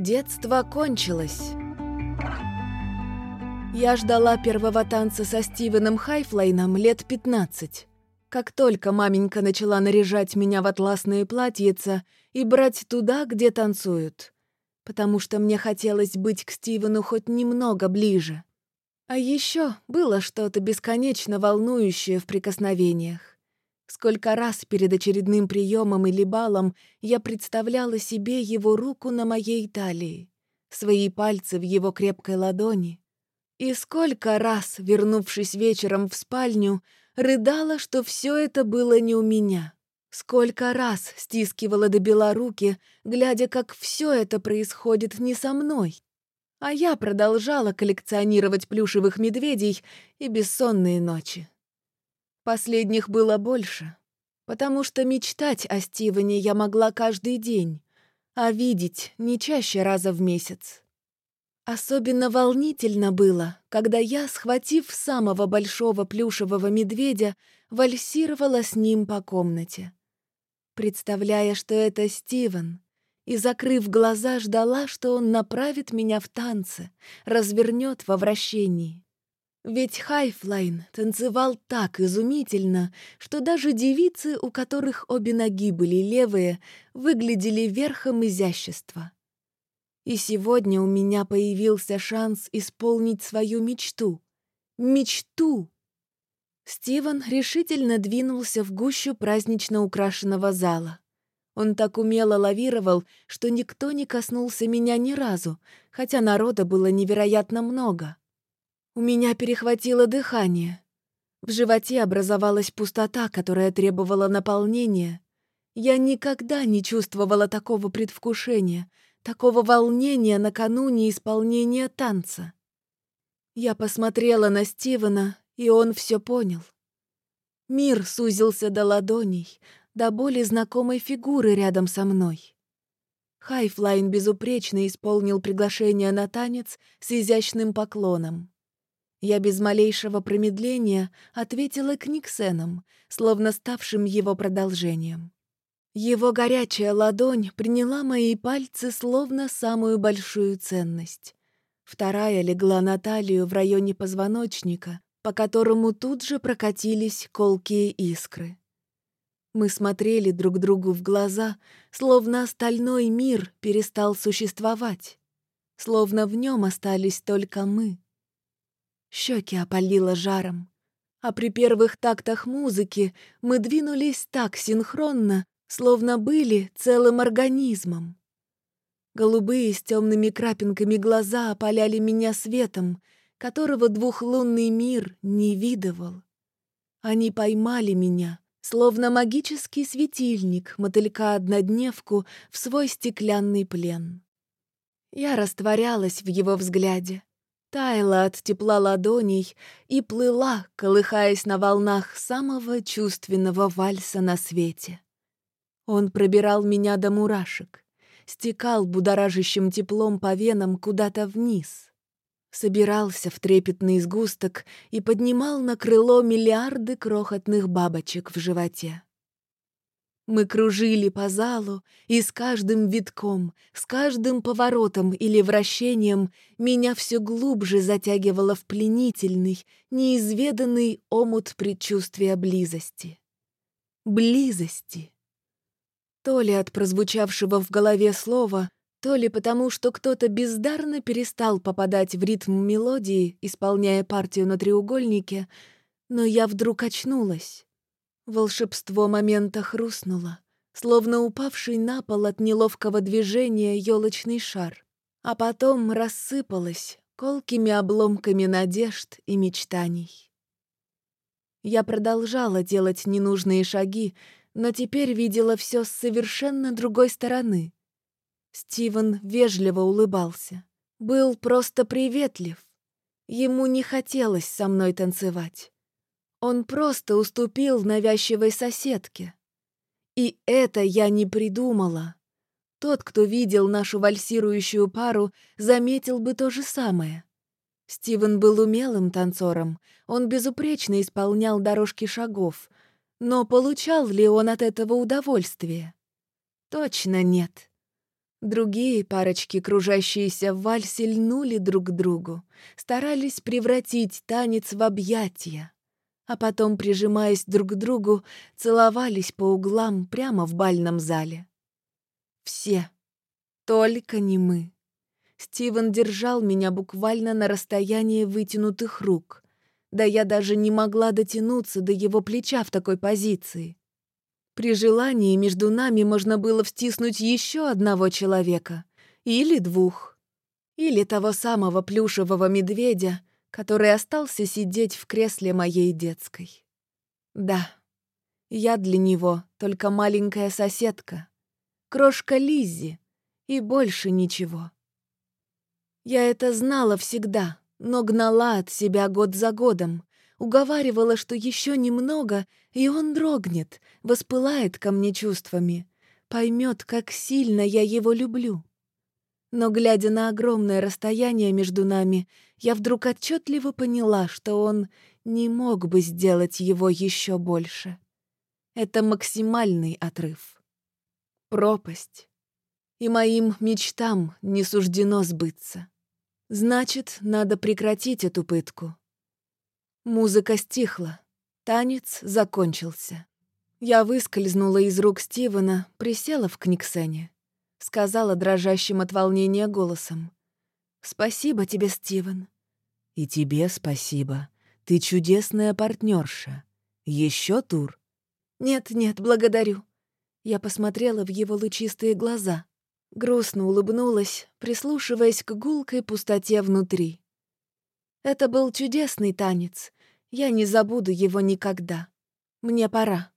Детство кончилось. Я ждала первого танца со Стивеном Хайфлайном лет 15. Как только маменька начала наряжать меня в атласные платьица и брать туда, где танцуют. Потому что мне хотелось быть к Стивену хоть немного ближе. А еще было что-то бесконечно волнующее в прикосновениях. Сколько раз перед очередным приемом или балом я представляла себе его руку на моей талии, свои пальцы в его крепкой ладони. И сколько раз, вернувшись вечером в спальню, рыдала, что все это было не у меня. Сколько раз стискивала до бела руки, глядя, как все это происходит не со мной. А я продолжала коллекционировать плюшевых медведей и бессонные ночи. Последних было больше, потому что мечтать о Стивене я могла каждый день, а видеть не чаще раза в месяц. Особенно волнительно было, когда я, схватив самого большого плюшевого медведя, вальсировала с ним по комнате. Представляя, что это Стивен, и, закрыв глаза, ждала, что он направит меня в танцы, развернет во вращении. Ведь Хайфлайн танцевал так изумительно, что даже девицы, у которых обе ноги были левые, выглядели верхом изящества. И сегодня у меня появился шанс исполнить свою мечту. Мечту! Стивен решительно двинулся в гущу празднично украшенного зала. Он так умело лавировал, что никто не коснулся меня ни разу, хотя народа было невероятно много. У меня перехватило дыхание. В животе образовалась пустота, которая требовала наполнения. Я никогда не чувствовала такого предвкушения, такого волнения накануне исполнения танца. Я посмотрела на Стивена, и он все понял. Мир сузился до ладоней, до более знакомой фигуры рядом со мной. Хайфлайн безупречно исполнил приглашение на танец с изящным поклоном. Я без малейшего промедления ответила к Никсенам, словно ставшим его продолжением. Его горячая ладонь приняла мои пальцы словно самую большую ценность. Вторая легла на талию в районе позвоночника, по которому тут же прокатились колкие искры. Мы смотрели друг другу в глаза, словно остальной мир перестал существовать, словно в нем остались только мы. Щеки опалило жаром. А при первых тактах музыки мы двинулись так синхронно, словно были целым организмом. Голубые с темными крапинками глаза опаляли меня светом, которого двухлунный мир не видывал. Они поймали меня, словно магический светильник мотылька-однодневку в свой стеклянный плен. Я растворялась в его взгляде, таяла от тепла ладоней и плыла, колыхаясь на волнах самого чувственного вальса на свете. Он пробирал меня до мурашек, стекал будоражащим теплом по венам куда-то вниз, собирался в трепетный сгусток и поднимал на крыло миллиарды крохотных бабочек в животе. Мы кружили по залу, и с каждым витком, с каждым поворотом или вращением меня все глубже затягивало в пленительный, неизведанный омут предчувствия близости. Близости. То ли от прозвучавшего в голове слова, то ли потому, что кто-то бездарно перестал попадать в ритм мелодии, исполняя партию на треугольнике, но я вдруг очнулась. Волшебство момента хрустнуло, словно упавший на пол от неловкого движения елочный шар, а потом рассыпалось колкими обломками надежд и мечтаний. Я продолжала делать ненужные шаги, но теперь видела все с совершенно другой стороны. Стивен вежливо улыбался, был просто приветлив. Ему не хотелось со мной танцевать. Он просто уступил навязчивой соседке. И это я не придумала. Тот, кто видел нашу вальсирующую пару, заметил бы то же самое. Стивен был умелым танцором, он безупречно исполнял дорожки шагов, но получал ли он от этого удовольствие? Точно нет. Другие парочки, кружащиеся в вальсе, льнули друг к другу, старались превратить танец в объятия, а потом, прижимаясь друг к другу, целовались по углам прямо в бальном зале. Все. Только не мы. Стивен держал меня буквально на расстоянии вытянутых рук. Да я даже не могла дотянуться до его плеча в такой позиции. При желании между нами можно было встиснуть еще одного человека. Или двух. Или того самого плюшевого медведя, который остался сидеть в кресле моей детской. Да, я для него только маленькая соседка. Крошка Лиззи. И больше ничего. Я это знала всегда, но гнала от себя год за годом, уговаривала, что еще немного, и он дрогнет, воспылает ко мне чувствами, поймет, как сильно я его люблю. Но, глядя на огромное расстояние между нами, я вдруг отчетливо поняла, что он не мог бы сделать его еще больше. Это максимальный отрыв. Пропасть и моим мечтам не суждено сбыться. Значит, надо прекратить эту пытку. Музыка стихла, танец закончился. Я выскользнула из рук Стивена, присела в книгсене. Сказала дрожащим от волнения голосом. «Спасибо тебе, Стивен». «И тебе спасибо. Ты чудесная партнерша. Еще тур?» «Нет, нет, благодарю». Я посмотрела в его лучистые глаза. Грустно улыбнулась, прислушиваясь к гулкой пустоте внутри. Это был чудесный танец. Я не забуду его никогда. Мне пора.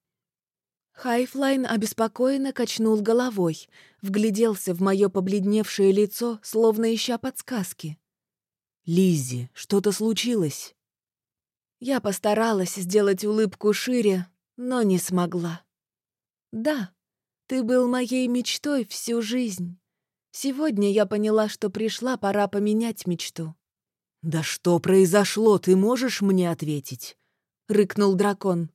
Хайфлайн обеспокоенно качнул головой, вгляделся в мое побледневшее лицо, словно ища подсказки. Лиззи, что-то случилось?» Я постаралась сделать улыбку шире, но не смогла. «Да, ты был моей мечтой всю жизнь. Сегодня я поняла, что пришла пора поменять мечту. «Да что произошло, ты можешь мне ответить?» — рыкнул дракон.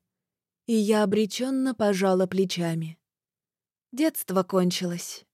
И я обреченно пожала плечами. Детство кончилось.